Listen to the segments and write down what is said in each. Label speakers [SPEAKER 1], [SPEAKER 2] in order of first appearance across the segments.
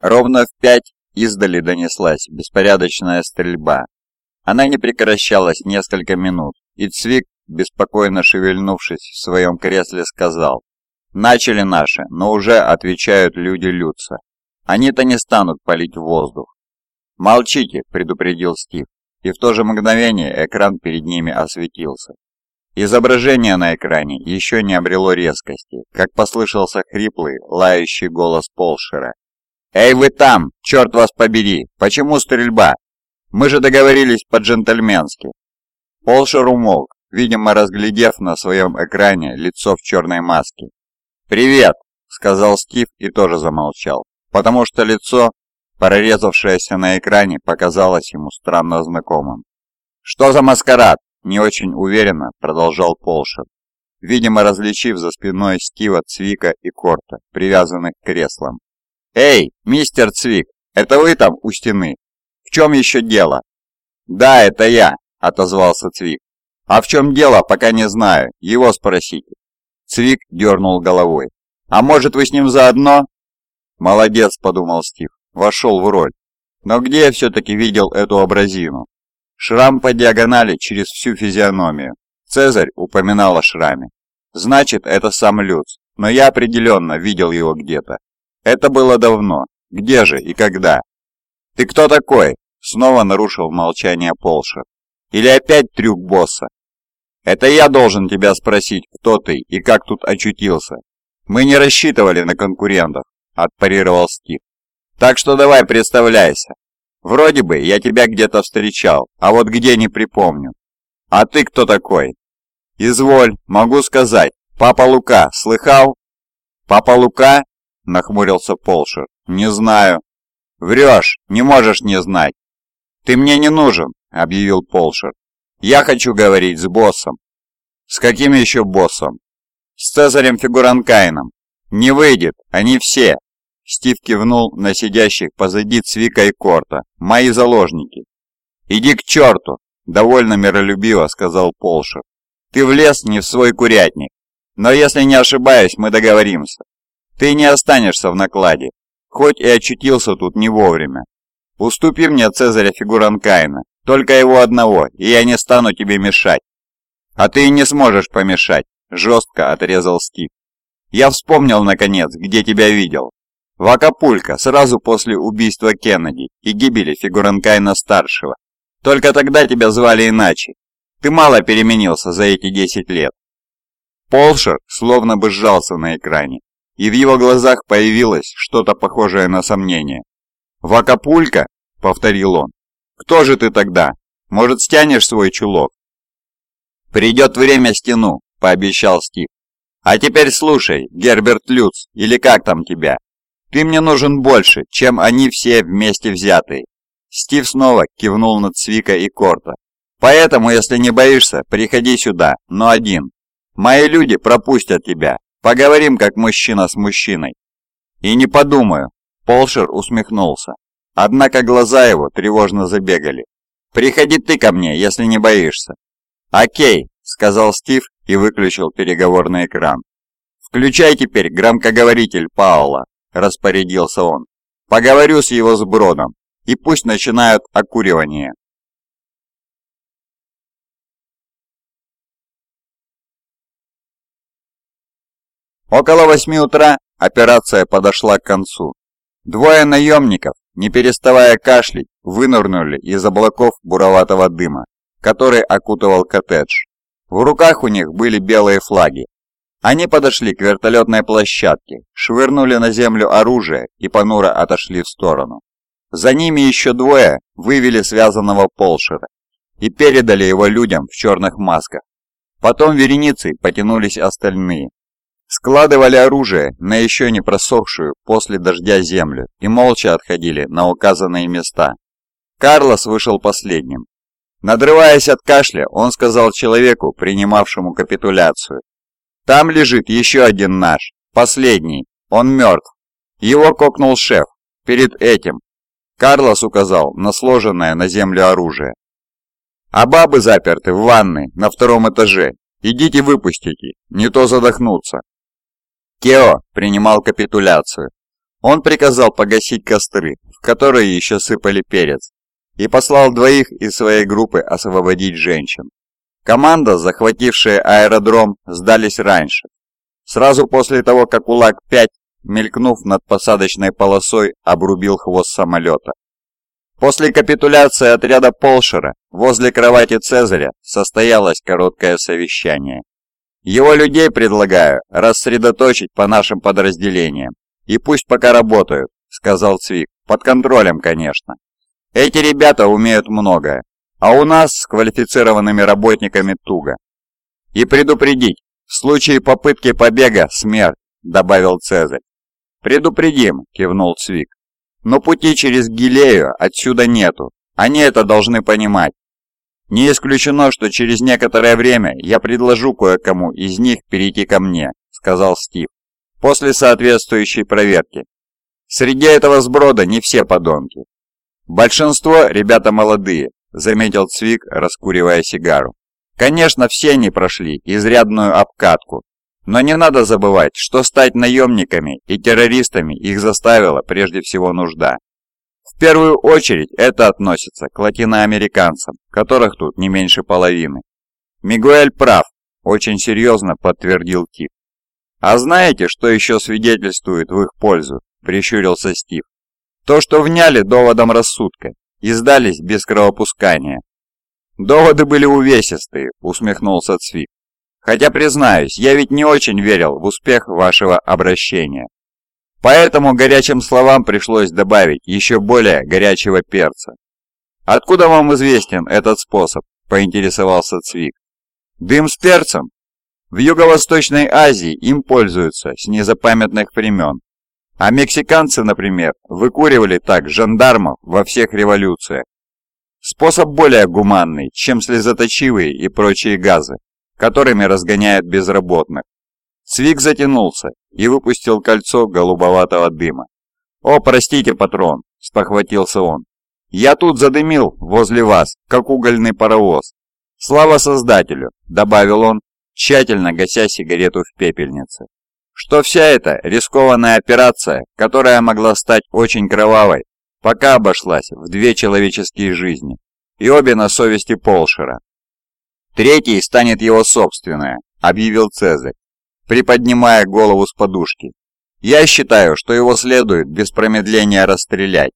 [SPEAKER 1] Ровно в пять издали донеслась беспорядочная стрельба. Она не прекращалась несколько минут, и Цвик, беспокойно шевельнувшись в своем кресле, сказал, «Начали наши, но уже отвечают люди Люца. Они-то не станут палить в воздух». «Молчите», — предупредил Стив, и в то же мгновение экран перед ними осветился. Изображение на экране еще не обрело резкости, как послышался хриплый, лающий голос Полшера. «Эй, вы там! Черт вас побери! Почему стрельба? Мы же договорились по-джентльменски!» Полшер умолк, видимо, разглядев на своем экране лицо в черной маске. «Привет!» — сказал Стив и тоже замолчал, потому что лицо, прорезавшееся на экране, показалось ему странно знакомым. «Что за маскарад?» Не очень уверенно продолжал Полшер, видимо различив за спиной Стива Цвика и Корта, привязанных к креслам. «Эй, мистер Цвик, это вы там у стены? В чем еще дело?» «Да, это я», — отозвался Цвик. «А в чем дело, пока не знаю, его спросите». Цвик дернул головой. «А может, вы с ним заодно?» «Молодец», — подумал Стив, вошел в роль. «Но где я все-таки видел эту образину?» Шрам по диагонали через всю физиономию. Цезарь упоминал о шраме. Значит, это сам Люц, но я определенно видел его где-то. Это было давно. Где же и когда? «Ты кто такой?» Снова нарушил молчание Полшер. «Или опять трюк босса?» «Это я должен тебя спросить, кто ты и как тут очутился. Мы не рассчитывали на конкурентов», – отпарировал Стив. «Так что давай представляйся, Вроде бы я тебя где-то встречал, а вот где не припомню. А ты кто такой? Изволь, могу сказать. Папа Лука, слыхал? Папа Лука? Нахмурился Полшер. Не знаю. Врешь, не можешь не знать. Ты мне не нужен, объявил Полшер. Я хочу говорить с боссом. С каким еще боссом? С Цезарем Фигуранкайном. Не выйдет, они все, Стив кивнул на сидящих позади Цвика и Корта. «Мои заложники!» «Иди к черту!» – довольно миролюбиво сказал Полшер. «Ты влез не в свой курятник. Но если не ошибаюсь, мы договоримся. Ты не останешься в накладе, хоть и очутился тут не вовремя. Уступи мне Цезаря Фигуранкайна, только его одного, и я не стану тебе мешать». «А ты не сможешь помешать», – жестко отрезал Стив. «Я вспомнил, наконец, где тебя видел. В Акапулько, сразу после убийства Кеннеди и гибели Фигуранкайна-старшего. Только тогда тебя звали иначе. Ты мало переменился за эти 10 лет. Полшер словно бы сжался на экране, и в его глазах появилось что-то похожее на сомнение. «В Акапулько?» — повторил он. «Кто же ты тогда? Может, стянешь свой чулок?» «Придет время стяну», — пообещал Стив. «А теперь слушай, Герберт Люц, или как там тебя?» Ты мне нужен больше, чем они все вместе взятые. Стив снова кивнул на Цвика и Корта. Поэтому, если не боишься, приходи сюда, но один. Мои люди пропустят тебя. Поговорим, как мужчина с мужчиной. И не подумаю. Полшер усмехнулся. Однако глаза его тревожно забегали. «Приходи ты ко мне, если не боишься». «Окей», — сказал Стив и выключил переговорный экран. «Включай теперь громкоговоритель Паула». – распорядился он. «Поговорю с его сбродом, и пусть начинают окуривание». Около восьми утра операция подошла к концу. Двое наемников, не переставая кашлять, вынырнули из облаков буроватого дыма, который окутывал коттедж. В руках у них были белые флаги, они подошли к вертолетной площадке, швырнули на землю оружие и понуро отошли в сторону. За ними еще двое вывели связанного Полшера и передали его людям в черных масках. Потом вереницей потянулись остальные. Складывали оружие на еще не просохшую после дождя землю и молча отходили на указанные места. Карлос вышел последним. Надрываясь от кашля, он сказал человеку, принимавшему капитуляцию, там лежит еще один наш, последний. Он мертв. Его кокнул шеф. Перед этим. Карлос указал на сложенное на землю оружие. А бабы заперты в ванной на втором этаже. Идите выпустите, не то задохнуться. Кео принимал капитуляцию. Он приказал погасить костры, в которые еще сыпали перец, и послал двоих из своей группы освободить женщин. Команда, захватившая аэродром, сдались раньше. Сразу после того, как УЛАГ-5, мелькнув над посадочной полосой, обрубил хвост самолета. После капитуляции отряда Полшера возле кровати Цезаря состоялось короткое совещание. Его людей предлагаю рассредоточить по нашим подразделениям и пусть пока работают», — сказал Цвик. «Под контролем, конечно. Эти ребята умеют многое, а у нас с квалифицированными работниками туго. И предупредить, в случае попытки побега – смерть», — добавил Цезарь. «Предупредим», — кивнул Цвик. «Но пути через Гилею отсюда нету. Они это должны понимать. Не исключено, что через некоторое время я предложу кое-кому из них перейти ко мне», — сказал Стив после соответствующей проверки. Среди этого сброда не все подонки. Большинство ребята молодые, заметил Цвик, раскуривая сигару. Конечно, все они прошли изрядную обкатку, но не надо забывать, что стать наемниками и террористами их заставила прежде всего нужда. В первую очередь это относится к латиноамериканцам, которых тут не меньше половины. Мигуэль прав, очень серьезно подтвердил Тип. «А знаете, что еще свидетельствует в их пользу?» – прищурился Стив. «То, что вняли доводом рассудка и сдались без кровопускания». «Доводы были увесистые», – усмехнулся Цвик. «Хотя, признаюсь, я ведь не очень верил в успех вашего обращения. Поэтому горячим словам пришлось добавить еще более горячего перца. «Откуда вам известен этот способ?» – поинтересовался Цвик. «Дым с перцем? В Юго-Восточной Азии им пользуются с незапамятных времен. А мексиканцы, например, выкуривали так жандармов во всех революциях. Способ более гуманный, чем слезоточивые и прочие газы, которыми разгоняют безработных. Цвик затянулся и выпустил кольцо голубоватого дыма. «О, простите, патрон!» – спохватился он. «Я тут задымил возле вас, как угольный паровоз. Слава Создателю!» – добавил он, тщательно гася сигарету в пепельнице. Что вся эта рискованная операция, которая могла стать очень кровавой, пока обошлась в две человеческие жизни, и обе на совести Полшера. Третий станет его собственная, объявил Цезарь, приподнимая голову с подушки. Я считаю, что его следует без промедления расстрелять.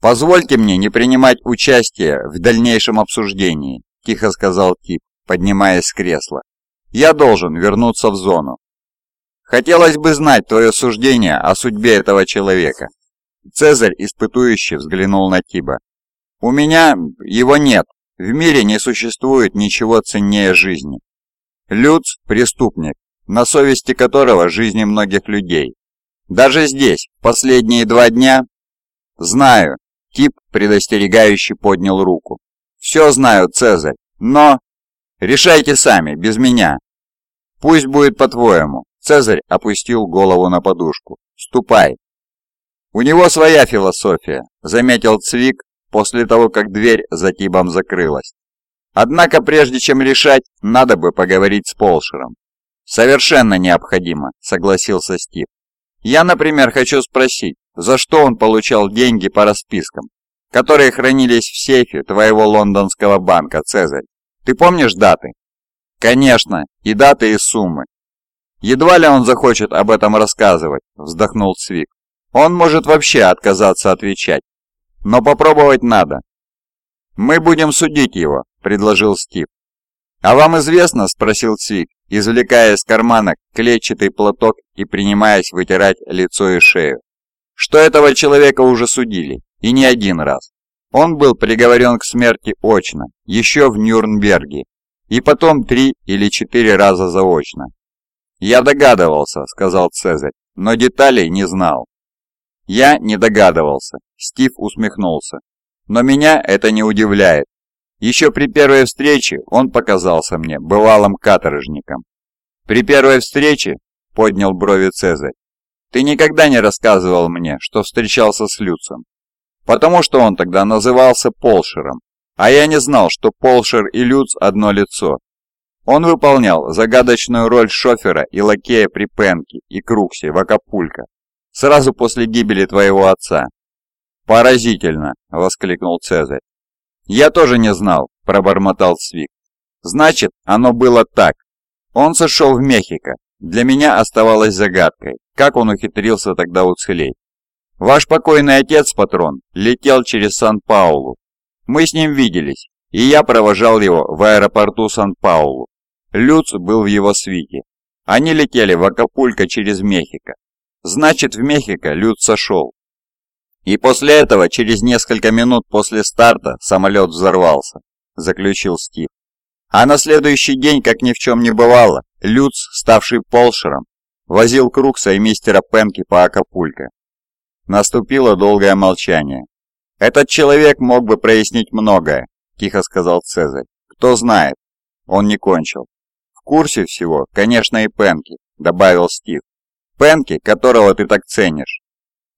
[SPEAKER 1] Позвольте мне не принимать участие в дальнейшем обсуждении, тихо сказал Тип, поднимаясь с кресла. Я должен вернуться в зону. Хотелось бы знать твое суждение о судьбе этого человека. Цезарь испытующе взглянул на Тиба. У меня его нет. В мире не существует ничего ценнее жизни. Люц – преступник, на совести которого жизни многих людей. Даже здесь, последние два дня... Знаю. Тип предостерегающе поднял руку. Все знаю, Цезарь, но... Решайте сами, без меня. Пусть будет по-твоему. Цезарь опустил голову на подушку. Ступай. У него своя философия, заметил Цвик после того, как дверь за Тибом закрылась. Однако, прежде чем решать, надо бы поговорить с Полшером. Совершенно необходимо, согласился Стив. Я, например, хочу спросить, за что он получал деньги по распискам, которые хранились в сейфе твоего лондонского банка, Цезарь. Ты помнишь даты? Конечно, и даты, и суммы. Едва ли он захочет об этом рассказывать, вздохнул Цвик. Он может вообще отказаться отвечать. Но попробовать надо. Мы будем судить его, предложил Стив. А вам известно, спросил Цвик, извлекая из кармана клетчатый платок и принимаясь вытирать лицо и шею, что этого человека уже судили, и не один раз. Он был приговорен к смерти очно, еще в Нюрнберге, и потом три или четыре раза заочно. «Я догадывался», — сказал Цезарь, — «но деталей не знал». «Я не догадывался», — Стив усмехнулся. «Но меня это не удивляет. Еще при первой встрече он показался мне бывалым каторжником». «При первой встрече?» — поднял брови Цезарь. «Ты никогда не рассказывал мне, что встречался с Люцем потому что он тогда назывался Полшером, а я не знал, что Полшер и Люц одно лицо. Он выполнял загадочную роль шофера и лакея при Пенке и Круксе в Акапулько. Сразу после гибели твоего отца». «Поразительно!» — воскликнул Цезарь. «Я тоже не знал», — пробормотал Свик. «Значит, оно было так. Он сошел в Мехико. Для меня оставалось загадкой, как он ухитрился тогда уцелеть. Ваш покойный отец, патрон, летел через Сан-Паулу. Мы с ним виделись, и я провожал его в аэропорту Сан-Паулу. Люц был в его свите. Они летели в Акапулько через Мехико. Значит, в Мехико Люц сошел. И после этого, через несколько минут после старта, самолет взорвался, заключил Стив. А на следующий день, как ни в чем не бывало, Люц, ставший полшером, возил Крукса и мистера Пенки по Акапулько. Наступило долгое молчание. «Этот человек мог бы прояснить многое», – тихо сказал Цезарь. «Кто знает?» Он не кончил. «В курсе всего, конечно, и Пенки», – добавил Стив. «Пенки, которого ты так ценишь.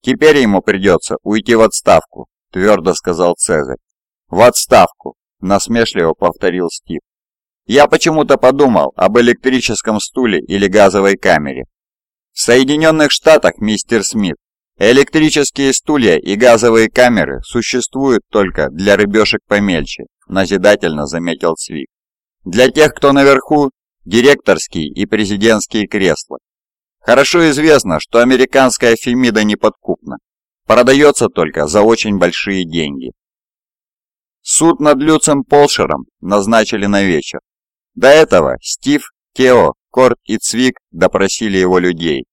[SPEAKER 1] Теперь ему придется уйти в отставку», – твердо сказал Цезарь. «В отставку», – насмешливо повторил Стив. «Я почему-то подумал об электрическом стуле или газовой камере. В Соединенных Штатах, мистер Смит, Электрические стулья и газовые камеры существуют только для рыбешек помельче, назидательно заметил Цвик. Для тех, кто наверху, директорские и президентские кресла. Хорошо известно, что американская Фемида неподкупна. Продается только за очень большие деньги. Суд над Люцем Полшером назначили на вечер. До этого Стив, Тео, Корт и Цвик допросили его людей,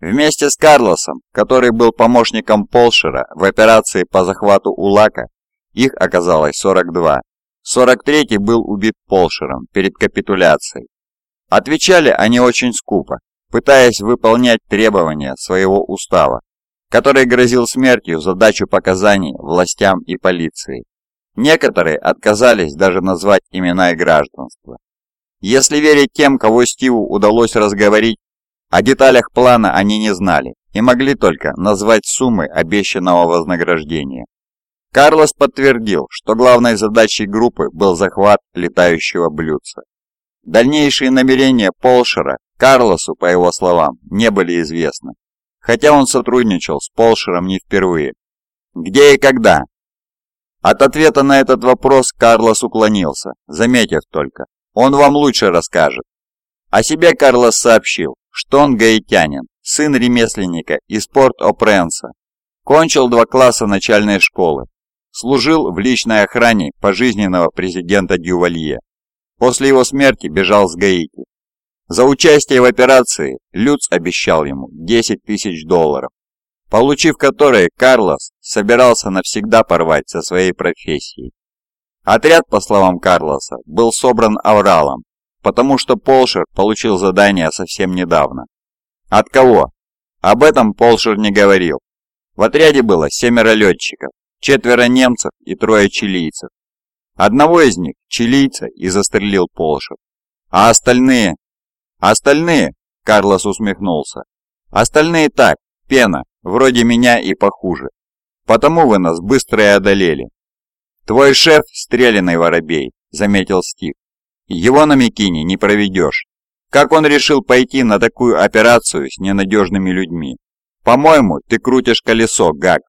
[SPEAKER 1] Вместе с Карлосом, который был помощником Полшера в операции по захвату Улака, их оказалось 42. 43-й был убит Полшером перед капитуляцией. Отвечали они очень скупо, пытаясь выполнять требования своего устава, который грозил смертью за дачу показаний властям и полиции. Некоторые отказались даже назвать имена и гражданство. Если верить тем, кого Стиву удалось разговорить, о деталях плана они не знали и могли только назвать суммы обещанного вознаграждения. Карлос подтвердил, что главной задачей группы был захват летающего блюдца. Дальнейшие намерения Полшера Карлосу, по его словам, не были известны, хотя он сотрудничал с Полшером не впервые. Где и когда? От ответа на этот вопрос Карлос уклонился, заметив только, он вам лучше расскажет. О себе Карлос сообщил, что он гаитянин, сын ремесленника из Порт-О-Пренса. Кончил два класса начальной школы. Служил в личной охране пожизненного президента Дювалье. После его смерти бежал с Гаити. За участие в операции Люц обещал ему 10 тысяч долларов, получив которые Карлос собирался навсегда порвать со своей профессией. Отряд, по словам Карлоса, был собран авралом, потому что Полшер получил задание совсем недавно. От кого? Об этом Полшер не говорил. В отряде было семеро летчиков, четверо немцев и трое чилийцев. Одного из них, чилийца, и застрелил Полшер. А остальные? Остальные, Карлос усмехнулся. Остальные так, пена, вроде меня и похуже. Потому вы нас быстро и одолели. Твой шеф – стрелянный воробей, заметил Стив. Его на Микине не проведешь. Как он решил пойти на такую операцию с ненадежными людьми? По-моему, ты крутишь колесо, Гаг.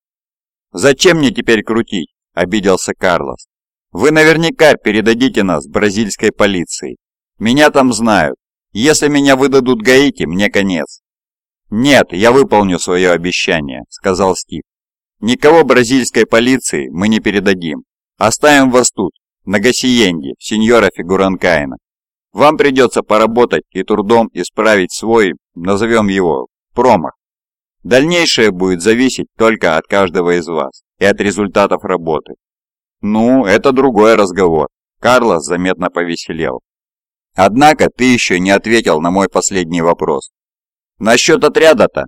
[SPEAKER 1] Зачем мне теперь крутить? Обиделся Карлос. Вы наверняка передадите нас бразильской полиции. Меня там знают. Если меня выдадут Гаити, мне конец. Нет, я выполню свое обещание, сказал Стив. Никого бразильской полиции мы не передадим. Оставим вас тут, на Гасиенде, сеньора Фигуранкаина. Вам придется поработать и трудом исправить свой, назовем его, промах. Дальнейшее будет зависеть только от каждого из вас и от результатов работы. Ну, это другой разговор. Карлос заметно повеселел. Однако ты еще не ответил на мой последний вопрос. Насчет отряда-то?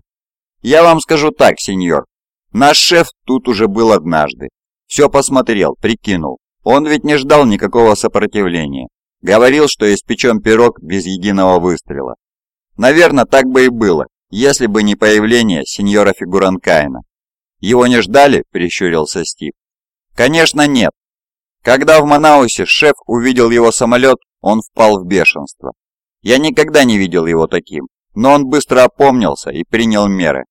[SPEAKER 1] Я вам скажу так, сеньор. Наш шеф тут уже был однажды. Все посмотрел, прикинул. Он ведь не ждал никакого сопротивления. Говорил, что испечен пирог без единого выстрела. Наверное, так бы и было, если бы не появление сеньора Фигуранкаина. «Его не ждали?» – прищурился Стив. «Конечно нет. Когда в Манаусе шеф увидел его самолет, он впал в бешенство. Я никогда не видел его таким, но он быстро опомнился и принял меры.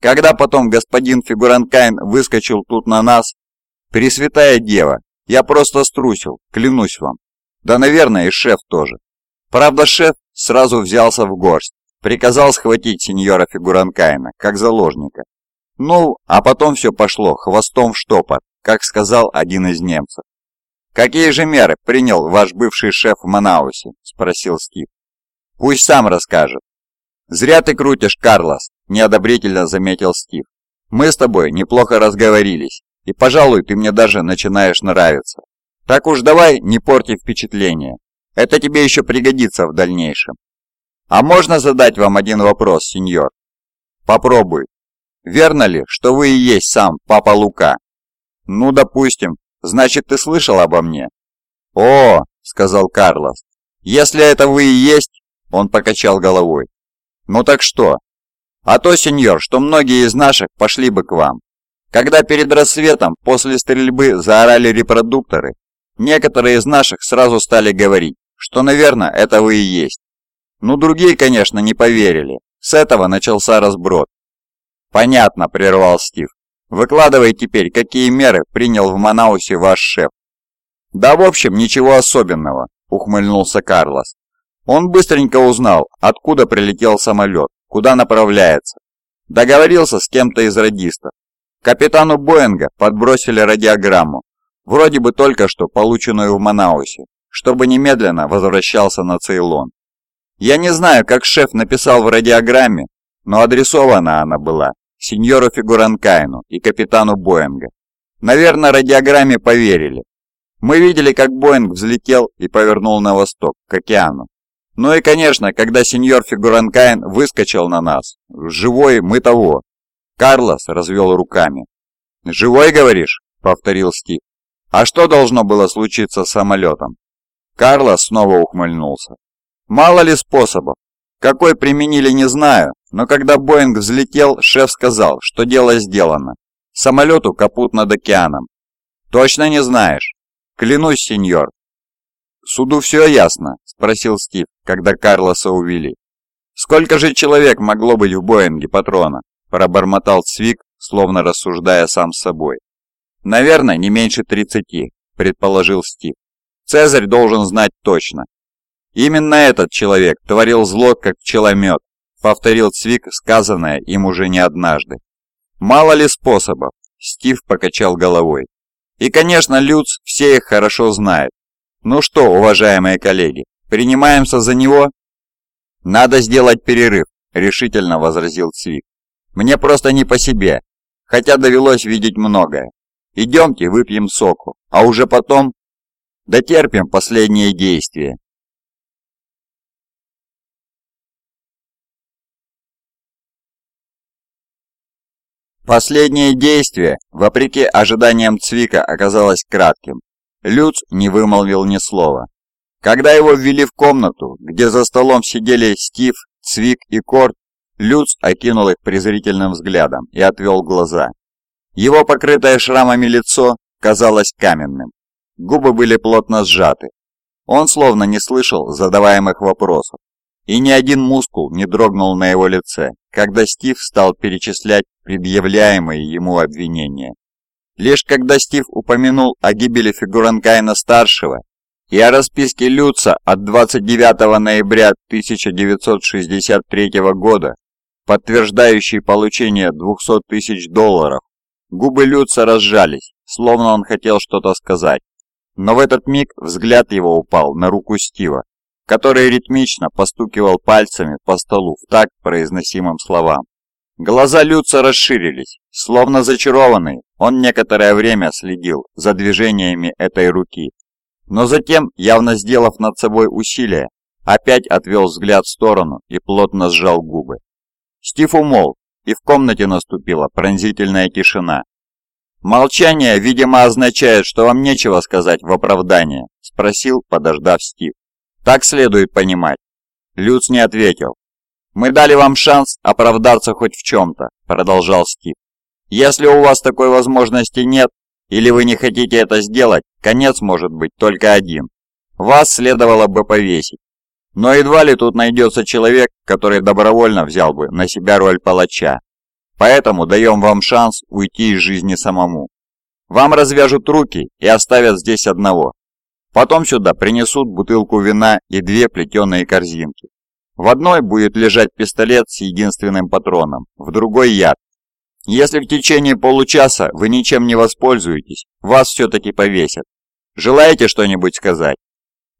[SPEAKER 1] Когда потом господин Фигуранкайн выскочил тут на нас, Пресвятая Дева, я просто струсил, клянусь вам. Да, наверное, и шеф тоже. Правда, шеф сразу взялся в горсть, приказал схватить сеньора Фигуранкайна, как заложника. Ну, а потом все пошло хвостом в штопор, как сказал один из немцев. «Какие же меры принял ваш бывший шеф в Манаусе?» – спросил Стив. «Пусть сам расскажет». «Зря ты крутишь, Карлос», – неодобрительно заметил Стив. «Мы с тобой неплохо разговорились, и, пожалуй, ты мне даже начинаешь нравиться. Так уж давай не порти впечатление. Это тебе еще пригодится в дальнейшем. А можно задать вам один вопрос, сеньор? Попробуй. Верно ли, что вы и есть сам папа Лука? Ну, допустим. Значит, ты слышал обо мне? О, сказал Карлос. Если это вы и есть, он покачал головой. Ну так что? А то, сеньор, что многие из наших пошли бы к вам. Когда перед рассветом после стрельбы заорали репродукторы, некоторые из наших сразу стали говорить, что, наверное, это вы и есть. Ну, другие, конечно, не поверили. С этого начался разброд. «Понятно», — прервал Стив. «Выкладывай теперь, какие меры принял в Манаусе ваш шеф». «Да, в общем, ничего особенного», — ухмыльнулся Карлос. Он быстренько узнал, откуда прилетел самолет, куда направляется. Договорился с кем-то из радистов. Капитану Боинга подбросили радиограмму, вроде бы только что полученную в Манаусе, чтобы немедленно возвращался на Цейлон. Я не знаю, как шеф написал в радиограмме, но адресована она была сеньору Фигуранкайну и капитану Боинга. Наверное, радиограмме поверили. Мы видели, как Боинг взлетел и повернул на восток, к океану. Ну и, конечно, когда сеньор Фигуранкайн выскочил на нас, живой мы того. Карлос развел руками. «Живой, говоришь?» — повторил Стив. «А что должно было случиться с самолетом?» Карлос снова ухмыльнулся. «Мало ли способов. Какой применили, не знаю, но когда Боинг взлетел, шеф сказал, что дело сделано. Самолету капут над океаном. Точно не знаешь? Клянусь, сеньор. Суду все ясно, спросил Стив, когда Карлоса увели. Сколько же человек могло быть в Боинге патрона? Пробормотал Цвик, словно рассуждая сам с собой. Наверное, не меньше тридцати, предположил Стив. Цезарь должен знать точно. Именно этот человек творил зло, как пчеломет, повторил Цвик сказанное им уже не однажды. Мало ли способов, Стив покачал головой. И, конечно, Люц все их хорошо знает. Ну что, уважаемые коллеги, принимаемся за него? Надо сделать перерыв, решительно возразил Цвик. Мне просто не по себе, хотя довелось видеть многое. Идемте выпьем соку, а уже потом дотерпим последние действия. Последнее действие, вопреки ожиданиям Цвика, оказалось кратким. Люц не вымолвил ни слова. Когда его ввели в комнату, где за столом сидели Стив, Цвик и Корт, Люц окинул их презрительным взглядом и отвел глаза. Его покрытое шрамами лицо казалось каменным. Губы были плотно сжаты. Он словно не слышал задаваемых вопросов и ни один мускул не дрогнул на его лице, когда Стив стал перечислять предъявляемые ему обвинения. Лишь когда Стив упомянул о гибели Фигуранкайна-старшего и о расписке Люца от 29 ноября 1963 года, подтверждающей получение 200 тысяч долларов, губы Люца разжались, словно он хотел что-то сказать. Но в этот миг взгляд его упал на руку Стива, который ритмично постукивал пальцами по столу в такт произносимым словам. Глаза Люца расширились, словно зачарованный, он некоторое время следил за движениями этой руки. Но затем, явно сделав над собой усилие, опять отвел взгляд в сторону и плотно сжал губы. Стив умолк, и в комнате наступила пронзительная тишина. «Молчание, видимо, означает, что вам нечего сказать в оправдание», – спросил, подождав Стив. Так следует понимать. Люц не ответил. «Мы дали вам шанс оправдаться хоть в чем-то», — продолжал Стив. «Если у вас такой возможности нет, или вы не хотите это сделать, конец может быть только один. Вас следовало бы повесить. Но едва ли тут найдется человек, который добровольно взял бы на себя роль палача. Поэтому даем вам шанс уйти из жизни самому. Вам развяжут руки и оставят здесь одного. Потом сюда принесут бутылку вина и две плетеные корзинки. В одной будет лежать пистолет с единственным патроном, в другой яд. Если в течение получаса вы ничем не воспользуетесь, вас все-таки повесят. Желаете что-нибудь сказать?»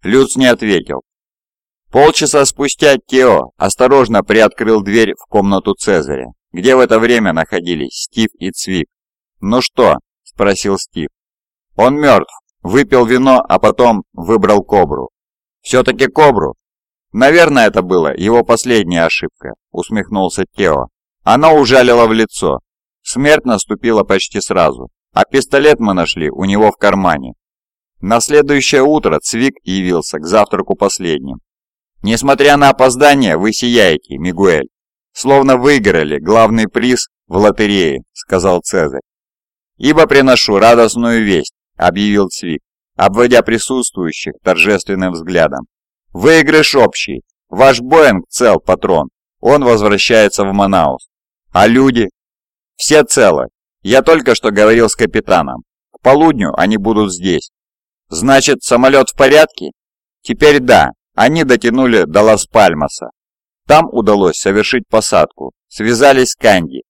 [SPEAKER 1] Люц не ответил. Полчаса спустя Тео осторожно приоткрыл дверь в комнату Цезаря, где в это время находились Стив и Цвик. «Ну что?» – спросил Стив. «Он мертв. Выпил вино, а потом выбрал кобру». «Все-таки кобру?» «Наверное, это была его последняя ошибка», — усмехнулся Тео. Она ужалила в лицо. Смерть наступила почти сразу, а пистолет мы нашли у него в кармане. На следующее утро Цвик явился к завтраку последним. «Несмотря на опоздание, вы сияете, Мигуэль. Словно выиграли главный приз в лотерее», — сказал Цезарь. «Ибо приношу радостную весть», — объявил Цвик, обводя присутствующих торжественным взглядом. Выигрыш общий. Ваш Боинг цел, патрон. Он возвращается в Манаус. А люди? Все целы. Я только что говорил с капитаном. К полудню они будут здесь. Значит, самолет в порядке? Теперь да. Они дотянули до Лас-Пальмаса. Там удалось совершить посадку. Связались с Канди.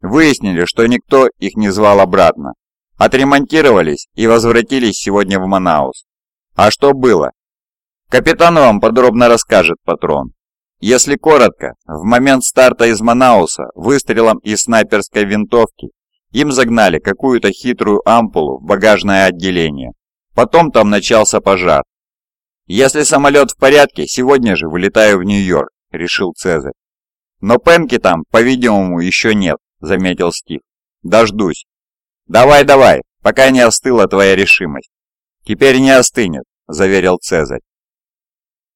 [SPEAKER 1] Выяснили, что никто их не звал обратно. Отремонтировались и возвратились сегодня в Манаус. А что было? Капитан вам подробно расскажет, патрон. Если коротко, в момент старта из Манауса выстрелом из снайперской винтовки им загнали какую-то хитрую ампулу в багажное отделение. Потом там начался пожар. «Если самолет в порядке, сегодня же вылетаю в Нью-Йорк», — решил Цезарь. «Но Пенки там, по-видимому, еще нет», — заметил Стив. «Дождусь». «Давай, давай, пока не остыла твоя решимость». «Теперь не остынет», — заверил Цезарь.